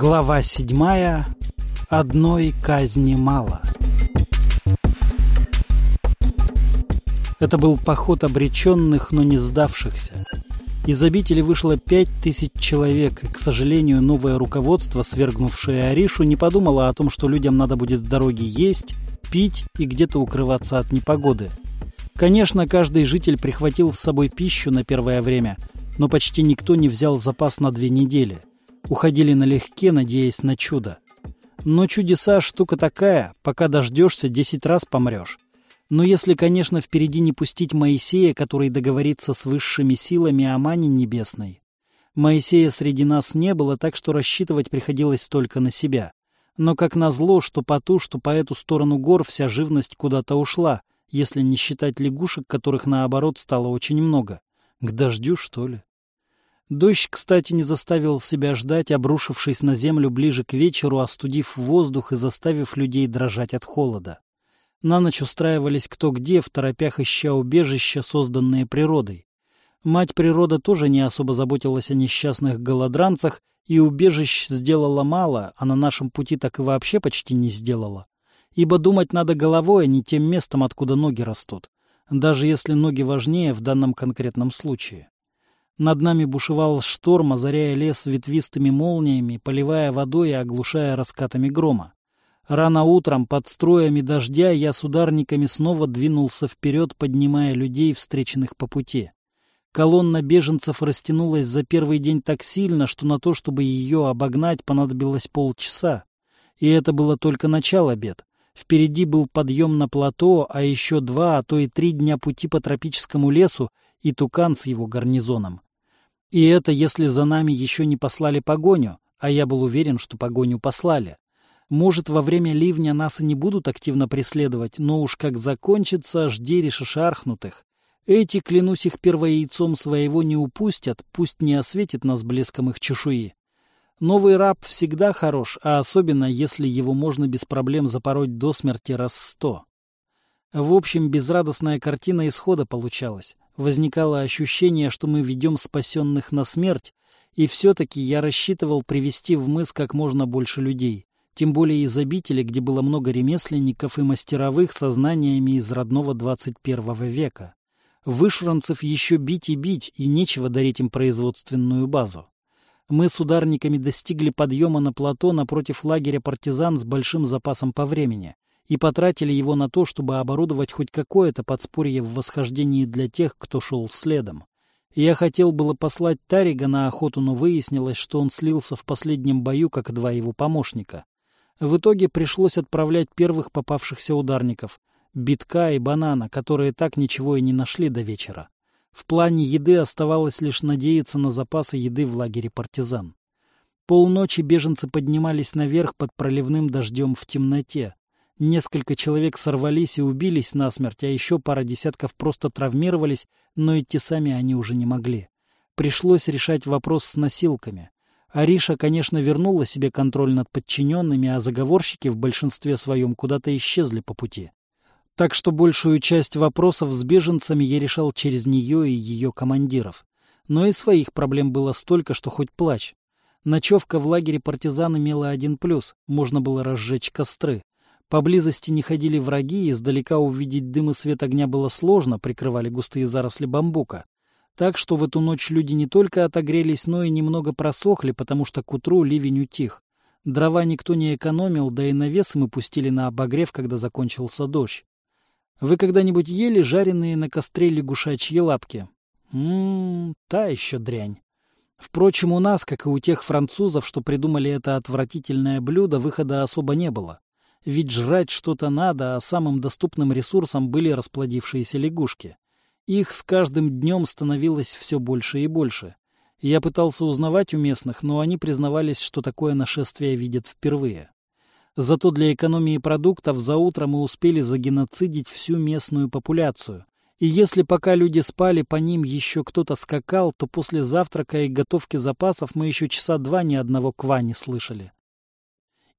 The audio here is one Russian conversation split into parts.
Глава седьмая. Одной казни мало. Это был поход обреченных, но не сдавшихся. Из обители вышло пять тысяч человек, и, к сожалению, новое руководство, свергнувшее Аришу, не подумало о том, что людям надо будет в дороге есть, пить и где-то укрываться от непогоды. Конечно, каждый житель прихватил с собой пищу на первое время, но почти никто не взял запас на две недели уходили налегке, надеясь на чудо. Но чудеса штука такая, пока дождешься, десять раз помрешь. Но если, конечно, впереди не пустить Моисея, который договорится с высшими силами о мане небесной. Моисея среди нас не было, так что рассчитывать приходилось только на себя. Но как назло, что по ту, что по эту сторону гор вся живность куда-то ушла, если не считать лягушек, которых наоборот стало очень много. К дождю, что ли? Дождь, кстати, не заставил себя ждать, обрушившись на землю ближе к вечеру, остудив воздух и заставив людей дрожать от холода. На ночь устраивались кто где, в торопях ища убежища, созданные природой. Мать природа тоже не особо заботилась о несчастных голодранцах, и убежищ сделала мало, а на нашем пути так и вообще почти не сделала. Ибо думать надо головой, а не тем местом, откуда ноги растут, даже если ноги важнее в данном конкретном случае. Над нами бушевал шторм, озаряя лес ветвистыми молниями, поливая водой и оглушая раскатами грома. Рано утром, под строями дождя, я с ударниками снова двинулся вперед, поднимая людей, встреченных по пути. Колонна беженцев растянулась за первый день так сильно, что на то, чтобы ее обогнать, понадобилось полчаса. И это было только начало бед. Впереди был подъем на плато, а еще два, а то и три дня пути по тропическому лесу и тукан с его гарнизоном. И это если за нами еще не послали погоню, а я был уверен, что погоню послали. Может, во время ливня нас и не будут активно преследовать, но уж как закончится, жди решишархнутых. Эти, клянусь их первояйцом своего, не упустят, пусть не осветит нас блеском их чешуи. Новый раб всегда хорош, а особенно, если его можно без проблем запороть до смерти раз сто. В общем, безрадостная картина исхода получалась. Возникало ощущение, что мы ведем спасенных на смерть, и все-таки я рассчитывал привести в мыс как можно больше людей, тем более из обители, где было много ремесленников и мастеровых со знаниями из родного 21 века. Вышранцев еще бить и бить, и нечего дарить им производственную базу. Мы с ударниками достигли подъема на плато напротив лагеря партизан с большим запасом по времени и потратили его на то, чтобы оборудовать хоть какое-то подспорье в восхождении для тех, кто шел следом. Я хотел было послать Тарига на охоту, но выяснилось, что он слился в последнем бою, как два его помощника. В итоге пришлось отправлять первых попавшихся ударников — Битка и Банана, которые так ничего и не нашли до вечера. В плане еды оставалось лишь надеяться на запасы еды в лагере партизан. Полночи беженцы поднимались наверх под проливным дождем в темноте. Несколько человек сорвались и убились насмерть, а еще пара десятков просто травмировались, но идти сами они уже не могли. Пришлось решать вопрос с носилками. Ариша, конечно, вернула себе контроль над подчиненными, а заговорщики в большинстве своем куда-то исчезли по пути. Так что большую часть вопросов с беженцами я решал через нее и ее командиров. Но и своих проблем было столько, что хоть плачь. Ночевка в лагере партизан имела один плюс — можно было разжечь костры. Поблизости не ходили враги, и издалека увидеть дым и свет огня было сложно, прикрывали густые заросли бамбука. Так что в эту ночь люди не только отогрелись, но и немного просохли, потому что к утру ливень утих. Дрова никто не экономил, да и навесы мы пустили на обогрев, когда закончился дождь. Вы когда-нибудь ели жареные на костре лягушачьи лапки? Ммм, та еще дрянь. Впрочем, у нас, как и у тех французов, что придумали это отвратительное блюдо, выхода особо не было. Ведь жрать что-то надо, а самым доступным ресурсом были расплодившиеся лягушки. Их с каждым днем становилось все больше и больше. Я пытался узнавать у местных, но они признавались, что такое нашествие видят впервые. Зато для экономии продуктов за утро мы успели загеноцидить всю местную популяцию. И если пока люди спали, по ним еще кто-то скакал, то после завтрака и готовки запасов мы еще часа два ни одного ква не слышали.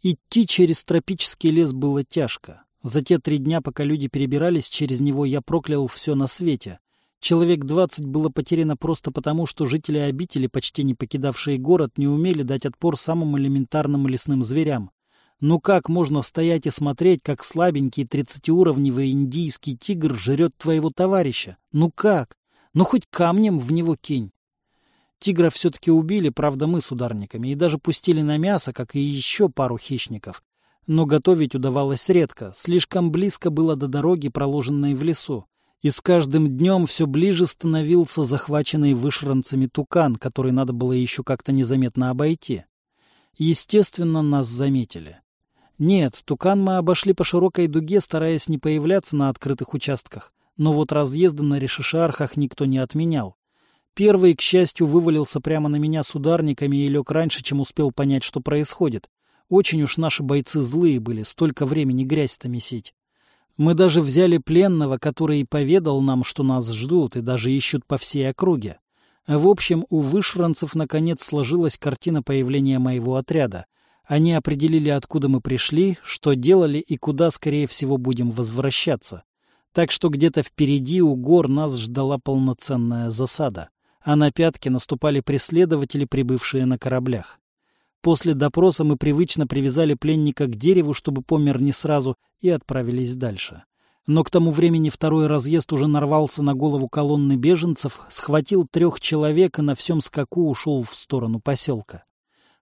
Идти через тропический лес было тяжко. За те три дня, пока люди перебирались через него, я проклял все на свете. Человек двадцать было потеряно просто потому, что жители обители, почти не покидавшие город, не умели дать отпор самым элементарным лесным зверям. Ну как можно стоять и смотреть, как слабенький тридцатиуровневый индийский тигр жрет твоего товарища? Ну как? Ну хоть камнем в него кинь. Тигра все-таки убили, правда, мы с ударниками, и даже пустили на мясо, как и еще пару хищников. Но готовить удавалось редко, слишком близко было до дороги, проложенной в лесу. И с каждым днем все ближе становился захваченный вышранцами тукан, который надо было еще как-то незаметно обойти. Естественно, нас заметили. Нет, тукан мы обошли по широкой дуге, стараясь не появляться на открытых участках. Но вот разъезды на решишархах никто не отменял. Первый, к счастью, вывалился прямо на меня с ударниками и лег раньше, чем успел понять, что происходит. Очень уж наши бойцы злые были, столько времени грязь-то месить. Мы даже взяли пленного, который поведал нам, что нас ждут и даже ищут по всей округе. В общем, у вышранцев наконец сложилась картина появления моего отряда. Они определили, откуда мы пришли, что делали и куда, скорее всего, будем возвращаться. Так что где-то впереди у гор нас ждала полноценная засада а на пятки наступали преследователи, прибывшие на кораблях. После допроса мы привычно привязали пленника к дереву, чтобы помер не сразу, и отправились дальше. Но к тому времени второй разъезд уже нарвался на голову колонны беженцев, схватил трех человек и на всем скаку ушел в сторону поселка.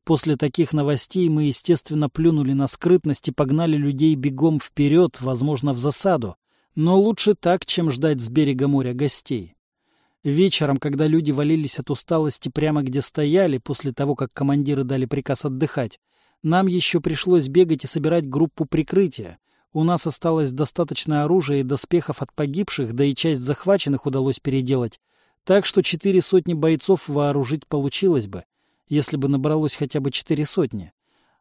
После таких новостей мы, естественно, плюнули на скрытность и погнали людей бегом вперед, возможно, в засаду. Но лучше так, чем ждать с берега моря гостей. Вечером, когда люди валились от усталости прямо где стояли, после того, как командиры дали приказ отдыхать, нам еще пришлось бегать и собирать группу прикрытия. У нас осталось достаточно оружия и доспехов от погибших, да и часть захваченных удалось переделать. Так что четыре сотни бойцов вооружить получилось бы, если бы набралось хотя бы четыре сотни.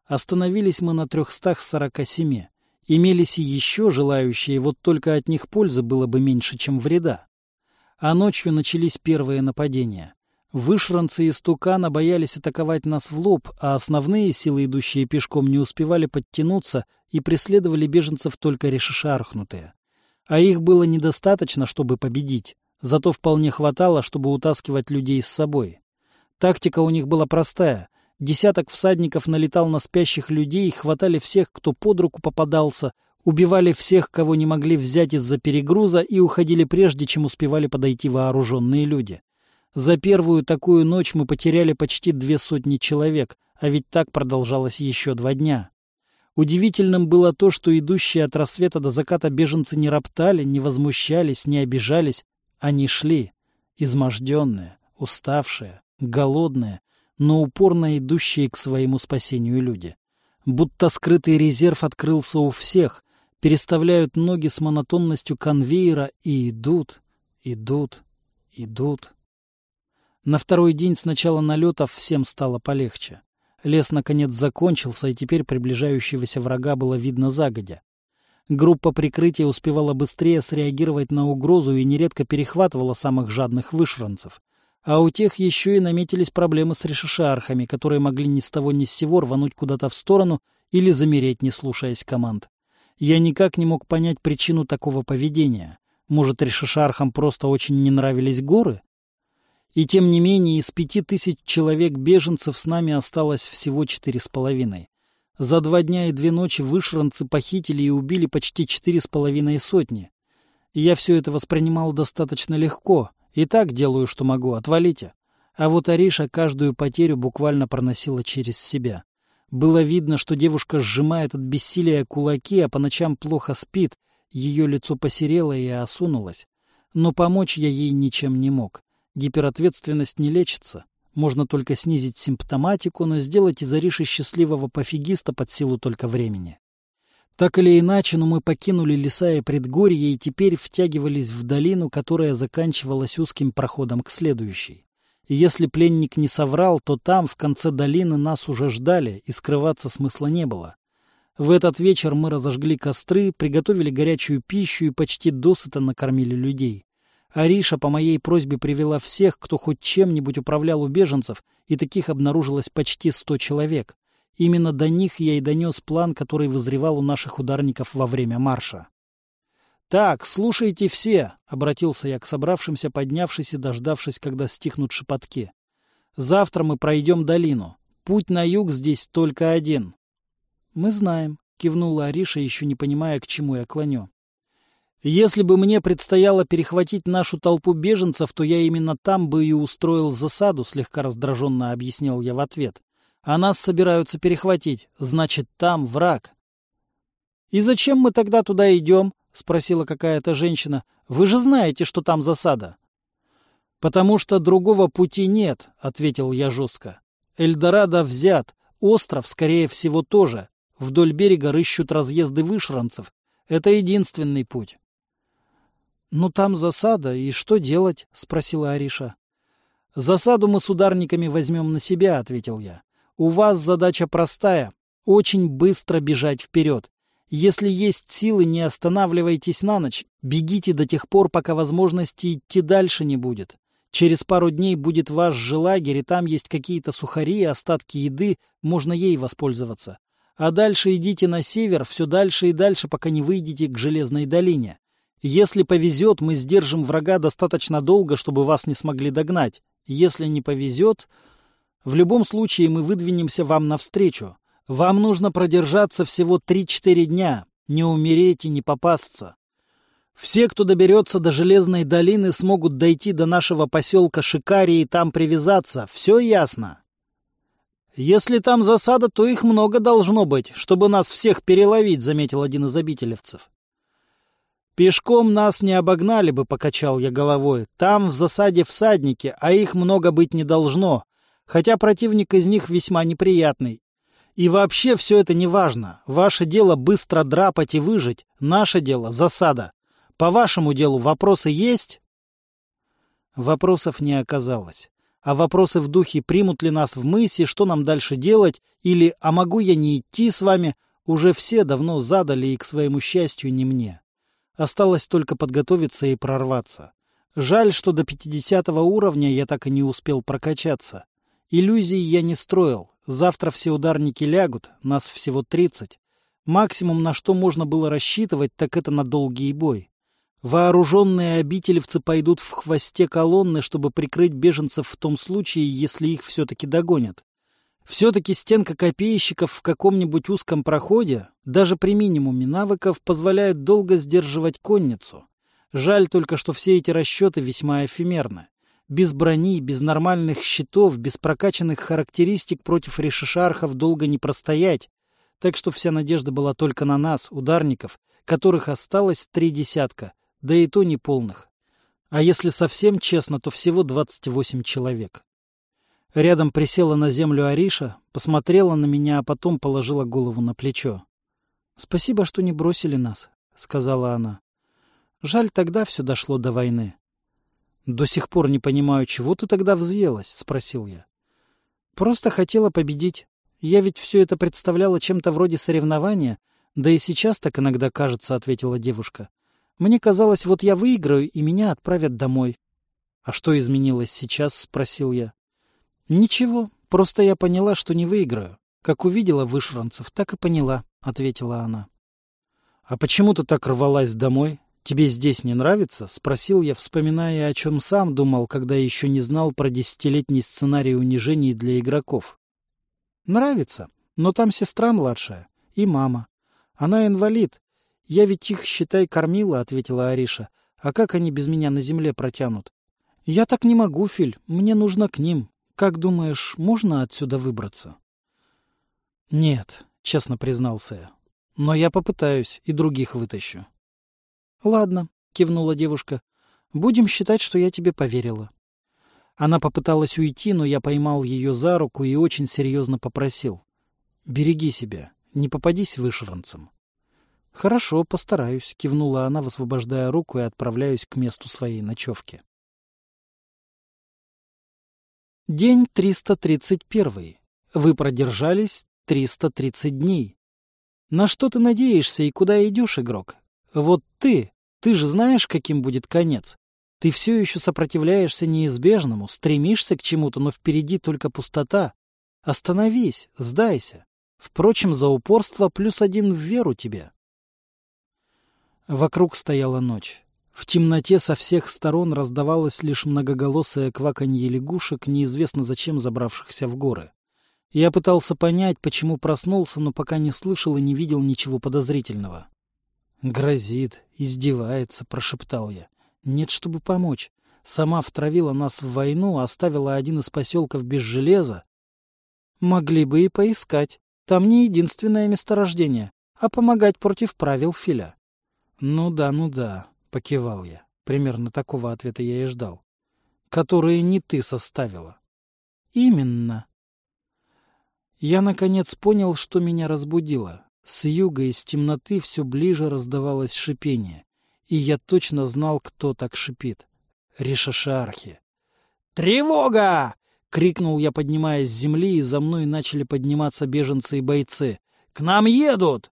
Остановились мы на трехстах сорока семи. Имелись и еще желающие, вот только от них пользы было бы меньше, чем вреда. А ночью начались первые нападения. Вышранцы из Тукана боялись атаковать нас в лоб, а основные силы, идущие пешком, не успевали подтянуться и преследовали беженцев только решишархнутые. А их было недостаточно, чтобы победить, зато вполне хватало, чтобы утаскивать людей с собой. Тактика у них была простая. Десяток всадников налетал на спящих людей, хватали всех, кто под руку попадался, убивали всех, кого не могли взять из-за перегруза, и уходили прежде, чем успевали подойти вооруженные люди. За первую такую ночь мы потеряли почти две сотни человек, а ведь так продолжалось еще два дня. Удивительным было то, что идущие от рассвета до заката беженцы не роптали, не возмущались, не обижались. Они шли, изможденные, уставшие, голодные, но упорно идущие к своему спасению люди. Будто скрытый резерв открылся у всех, переставляют ноги с монотонностью конвейера и идут, идут, идут. На второй день с начала налетов всем стало полегче. Лес, наконец, закончился, и теперь приближающегося врага было видно загодя. Группа прикрытия успевала быстрее среагировать на угрозу и нередко перехватывала самых жадных вышранцев. А у тех еще и наметились проблемы с решишархами, которые могли ни с того ни с сего рвануть куда-то в сторону или замереть, не слушаясь команд. Я никак не мог понять причину такого поведения. Может, решишархам просто очень не нравились горы? И тем не менее, из пяти тысяч человек-беженцев с нами осталось всего четыре с половиной. За два дня и две ночи вышранцы похитили и убили почти четыре с половиной сотни. Я все это воспринимал достаточно легко. И так делаю, что могу, отвалите. А вот Ариша каждую потерю буквально проносила через себя. Было видно, что девушка сжимает от бессилия кулаки, а по ночам плохо спит, ее лицо посерело и осунулось. Но помочь я ей ничем не мог. Гиперответственность не лечится. Можно только снизить симптоматику, но сделать из Ариши счастливого пофигиста под силу только времени. Так или иначе, но мы покинули леса и предгорье и теперь втягивались в долину, которая заканчивалась узким проходом к следующей. И если пленник не соврал, то там, в конце долины, нас уже ждали, и скрываться смысла не было. В этот вечер мы разожгли костры, приготовили горячую пищу и почти досыта накормили людей. Ариша по моей просьбе привела всех, кто хоть чем-нибудь управлял у беженцев, и таких обнаружилось почти сто человек. Именно до них я и донес план, который вызревал у наших ударников во время марша. «Так, слушайте все!» — обратился я к собравшимся, поднявшись и дождавшись, когда стихнут шепотки. «Завтра мы пройдем долину. Путь на юг здесь только один». «Мы знаем», — кивнула Ариша, еще не понимая, к чему я клоню. «Если бы мне предстояло перехватить нашу толпу беженцев, то я именно там бы и устроил засаду», — слегка раздраженно объяснил я в ответ. «А нас собираются перехватить. Значит, там враг». «И зачем мы тогда туда идем?» — спросила какая-то женщина. — Вы же знаете, что там засада. — Потому что другого пути нет, — ответил я жестко. — Эльдорадо взят, остров, скорее всего, тоже. Вдоль берега рыщут разъезды вышранцев. Это единственный путь. — Ну там засада, и что делать? — спросила Ариша. — Засаду мы с ударниками возьмем на себя, — ответил я. — У вас задача простая — очень быстро бежать вперед. Если есть силы, не останавливайтесь на ночь. Бегите до тех пор, пока возможности идти дальше не будет. Через пару дней будет ваш же лагерь, и там есть какие-то сухари, остатки еды, можно ей воспользоваться. А дальше идите на север, все дальше и дальше, пока не выйдете к Железной долине. Если повезет, мы сдержим врага достаточно долго, чтобы вас не смогли догнать. Если не повезет, в любом случае мы выдвинемся вам навстречу. Вам нужно продержаться всего 3-4 дня, не умереть и не попасться. Все, кто доберется до Железной долины, смогут дойти до нашего поселка Шикари и там привязаться. Все ясно? Если там засада, то их много должно быть, чтобы нас всех переловить, заметил один из обителевцев. Пешком нас не обогнали бы, покачал я головой. Там в засаде всадники, а их много быть не должно. Хотя противник из них весьма неприятный. И вообще все это не важно. Ваше дело быстро драпать и выжить. Наше дело — засада. По вашему делу вопросы есть? Вопросов не оказалось. А вопросы в духе «примут ли нас в мысе», «что нам дальше делать» или «а могу я не идти с вами» уже все давно задали и, к своему счастью, не мне. Осталось только подготовиться и прорваться. Жаль, что до 50 уровня я так и не успел прокачаться. Иллюзий я не строил. Завтра все ударники лягут, нас всего тридцать. Максимум, на что можно было рассчитывать, так это на долгий бой. Вооруженные обителевцы пойдут в хвосте колонны, чтобы прикрыть беженцев в том случае, если их все-таки догонят. Все-таки стенка копейщиков в каком-нибудь узком проходе, даже при минимуме навыков, позволяет долго сдерживать конницу. Жаль только, что все эти расчеты весьма эфемерны. Без брони, без нормальных щитов, без прокачанных характеристик против решишархов долго не простоять. Так что вся надежда была только на нас, ударников, которых осталось три десятка, да и то неполных. А если совсем честно, то всего 28 человек. Рядом присела на землю Ариша, посмотрела на меня, а потом положила голову на плечо. — Спасибо, что не бросили нас, — сказала она. Жаль, тогда все дошло до войны. «До сих пор не понимаю, чего ты тогда взъелась?» — спросил я. «Просто хотела победить. Я ведь все это представляла чем-то вроде соревнования, да и сейчас так иногда кажется», — ответила девушка. «Мне казалось, вот я выиграю, и меня отправят домой». «А что изменилось сейчас?» — спросил я. «Ничего, просто я поняла, что не выиграю. Как увидела вышранцев, так и поняла», — ответила она. «А почему ты так рвалась домой?» «Тебе здесь не нравится?» — спросил я, вспоминая, о чем сам думал, когда еще не знал про десятилетний сценарий унижений для игроков. «Нравится, но там сестра младшая и мама. Она инвалид. Я ведь их, считай, кормила», — ответила Ариша. «А как они без меня на земле протянут?» «Я так не могу, Филь. Мне нужно к ним. Как думаешь, можно отсюда выбраться?» «Нет», — честно признался я. «Но я попытаюсь и других вытащу». «Ладно», — кивнула девушка. «Будем считать, что я тебе поверила». Она попыталась уйти, но я поймал ее за руку и очень серьезно попросил. «Береги себя, не попадись вышранцам». «Хорошо, постараюсь», — кивнула она, высвобождая руку и отправляюсь к месту своей ночевки. День 331. Вы продержались 330 дней. На что ты надеешься и куда идешь, игрок? Вот ты, ты же знаешь, каким будет конец. Ты все еще сопротивляешься неизбежному, стремишься к чему-то, но впереди только пустота. Остановись, сдайся. Впрочем, за упорство плюс один в веру тебе. Вокруг стояла ночь. В темноте со всех сторон раздавалось лишь многоголосое кваканье лягушек, неизвестно зачем забравшихся в горы. Я пытался понять, почему проснулся, но пока не слышал и не видел ничего подозрительного. «Грозит, издевается», — прошептал я. «Нет, чтобы помочь. Сама втравила нас в войну, оставила один из поселков без железа. Могли бы и поискать. Там не единственное месторождение, а помогать против правил Филя». «Ну да, ну да», — покивал я. Примерно такого ответа я и ждал. «Которые не ты составила». «Именно». Я, наконец, понял, что меня разбудило. С юга из темноты все ближе раздавалось шипение, и я точно знал, кто так шипит. Ришашархи. «Тревога!» — крикнул я, поднимаясь с земли, и за мной начали подниматься беженцы и бойцы. «К нам едут!»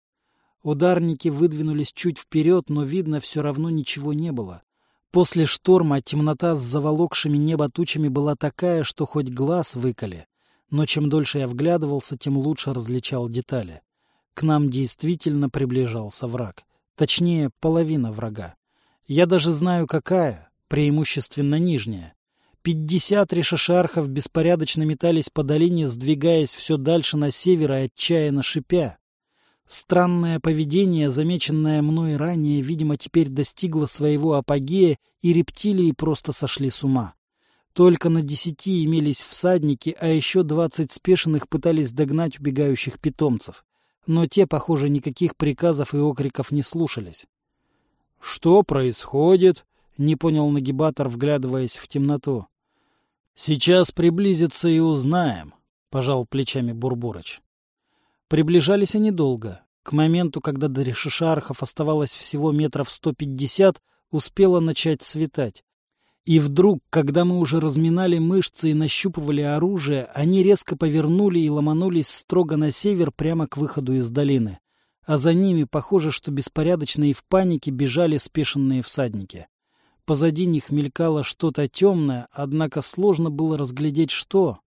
Ударники выдвинулись чуть вперед, но, видно, все равно ничего не было. После шторма темнота с заволокшими небо тучами была такая, что хоть глаз выколи. Но чем дольше я вглядывался, тем лучше различал детали. К нам действительно приближался враг. Точнее, половина врага. Я даже знаю, какая, преимущественно нижняя. Пятьдесят решешархов беспорядочно метались по долине, сдвигаясь все дальше на север и отчаянно шипя. Странное поведение, замеченное мной ранее, видимо, теперь достигло своего апогея, и рептилии просто сошли с ума. Только на десяти имелись всадники, а еще двадцать спешенных пытались догнать убегающих питомцев. Но те, похоже, никаких приказов и окриков не слушались. — Что происходит? — не понял нагибатор, вглядываясь в темноту. — Сейчас приблизится и узнаем, — пожал плечами Бурбурыч. Приближались они долго. К моменту, когда до Решишархов оставалось всего метров сто пятьдесят, успело начать светать. И вдруг, когда мы уже разминали мышцы и нащупывали оружие, они резко повернули и ломанулись строго на север прямо к выходу из долины. А за ними, похоже, что беспорядочно и в панике бежали спешенные всадники. Позади них мелькало что-то темное, однако сложно было разглядеть, что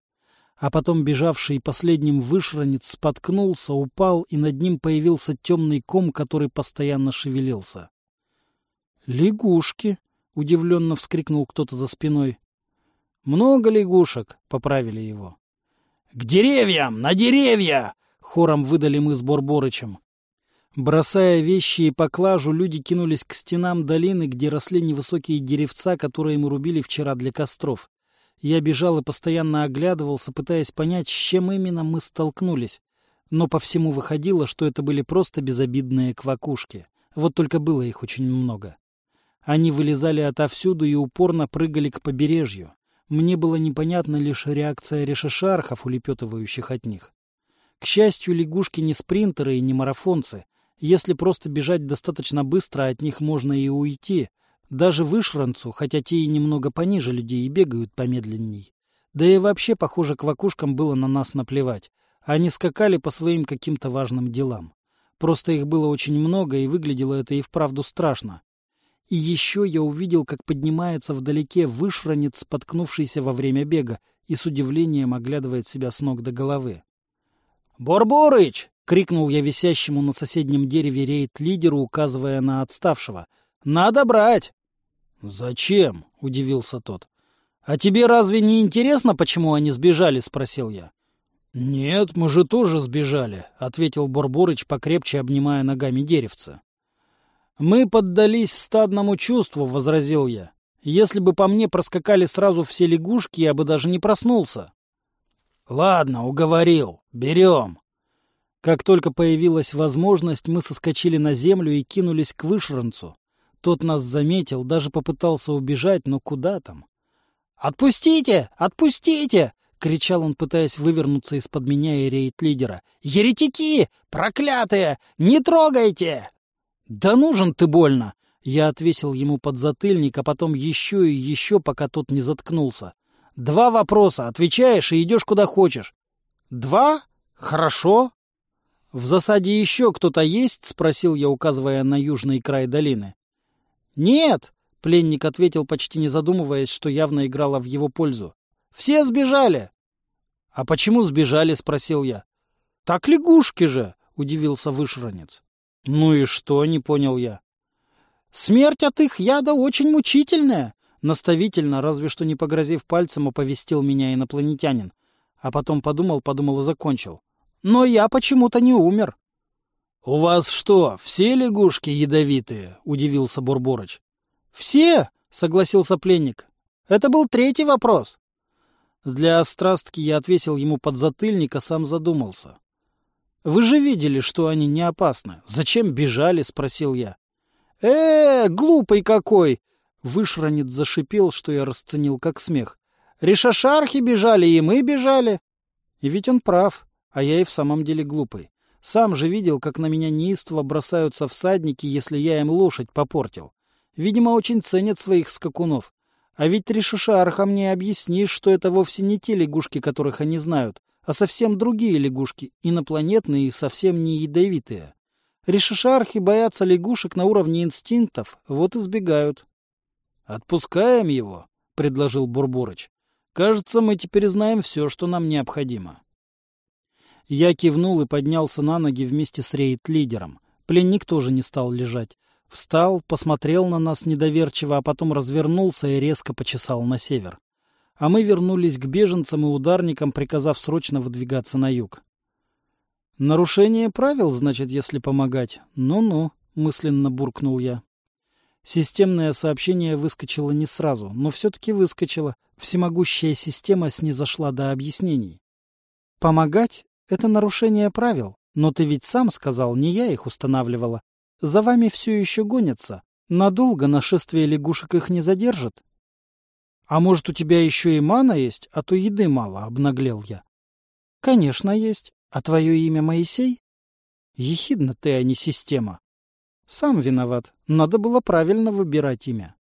а потом бежавший последним вышранец споткнулся, упал, и над ним появился темный ком, который постоянно шевелился. «Лягушки!» — удивленно вскрикнул кто-то за спиной. «Много лягушек!» — поправили его. «К деревьям! На деревья!» — хором выдали мы с Борборычем. Бросая вещи и поклажу, люди кинулись к стенам долины, где росли невысокие деревца, которые мы рубили вчера для костров. Я бежал и постоянно оглядывался, пытаясь понять, с чем именно мы столкнулись. Но по всему выходило, что это были просто безобидные квакушки. Вот только было их очень много. Они вылезали отовсюду и упорно прыгали к побережью. Мне было непонятна лишь реакция решешархов, улепетывающих от них. К счастью, лягушки не спринтеры и не марафонцы. Если просто бежать достаточно быстро, от них можно и уйти, даже вышранцу, хотя те и немного пониже людей и бегают помедленней. Да и вообще, похоже, квакушкам было на нас наплевать. Они скакали по своим каким-то важным делам. Просто их было очень много, и выглядело это и вправду страшно. И еще я увидел, как поднимается вдалеке вышранец, споткнувшийся во время бега, и с удивлением оглядывает себя с ног до головы. «Борборыч!» — крикнул я висящему на соседнем дереве рейд-лидеру, указывая на отставшего. «Надо брать!» «Зачем?» — удивился тот. «А тебе разве не интересно, почему они сбежали?» — спросил я. «Нет, мы же тоже сбежали», — ответил Борборыч, покрепче обнимая ногами деревца. «Мы поддались стадному чувству», — возразил я. «Если бы по мне проскакали сразу все лягушки, я бы даже не проснулся». «Ладно, уговорил. Берем». Как только появилась возможность, мы соскочили на землю и кинулись к вышранцу. Тот нас заметил, даже попытался убежать, но куда там? «Отпустите! Отпустите!» — кричал он, пытаясь вывернуться из-под меня и рейд-лидера. «Еретики! Проклятые! Не трогайте!» «Да нужен ты больно!» Я отвесил ему подзатыльник, а потом еще и еще, пока тот не заткнулся. «Два вопроса. Отвечаешь и идешь куда хочешь». «Два? Хорошо». «В засаде еще кто-то есть?» — спросил я, указывая на южный край долины. «Нет!» — пленник ответил, почти не задумываясь, что явно играло в его пользу. «Все сбежали!» «А почему сбежали?» — спросил я. «Так лягушки же!» — удивился вышранец. «Ну и что?» — не понял я. Смерть от их яда очень мучительная, наставительно, разве что не погрозив пальцем, оповестил меня инопланетянин. А потом подумал, подумал и закончил. Но я почему-то не умер. — У вас что, все лягушки ядовитые? — удивился Бурборыч. — Все, — согласился пленник. — Это был третий вопрос. Для острастки я отвесил ему подзатыльник, а сам задумался. — Вы же видели, что они не опасны. Зачем бежали? — спросил я. э, глупый какой! Вышранец зашипел, что я расценил как смех. Решашархи бежали, и мы бежали. И ведь он прав, а я и в самом деле глупый. Сам же видел, как на меня неистово бросаются всадники, если я им лошадь попортил. Видимо, очень ценят своих скакунов. А ведь Ришишархам не объяснишь, что это вовсе не те лягушки, которых они знают, а совсем другие лягушки, инопланетные и совсем не ядовитые. Ришишархи боятся лягушек на уровне инстинктов, вот и сбегают. — Отпускаем его, — предложил Бурборыч. — Кажется, мы теперь знаем все, что нам необходимо. Я кивнул и поднялся на ноги вместе с рейд-лидером. Пленник тоже не стал лежать. Встал, посмотрел на нас недоверчиво, а потом развернулся и резко почесал на север. А мы вернулись к беженцам и ударникам, приказав срочно выдвигаться на юг. «Нарушение правил, значит, если помогать? Ну-ну», — мысленно буркнул я. Системное сообщение выскочило не сразу, но все-таки выскочило. Всемогущая система снизошла до объяснений. «Помогать это нарушение правил. Но ты ведь сам сказал, не я их устанавливала. За вами все еще гонятся. Надолго нашествие лягушек их не задержит. А может, у тебя еще и мана есть, а то еды мало, обнаглел я. Конечно, есть. А твое имя Моисей? Ехидно ты, а не система. Сам виноват. Надо было правильно выбирать имя.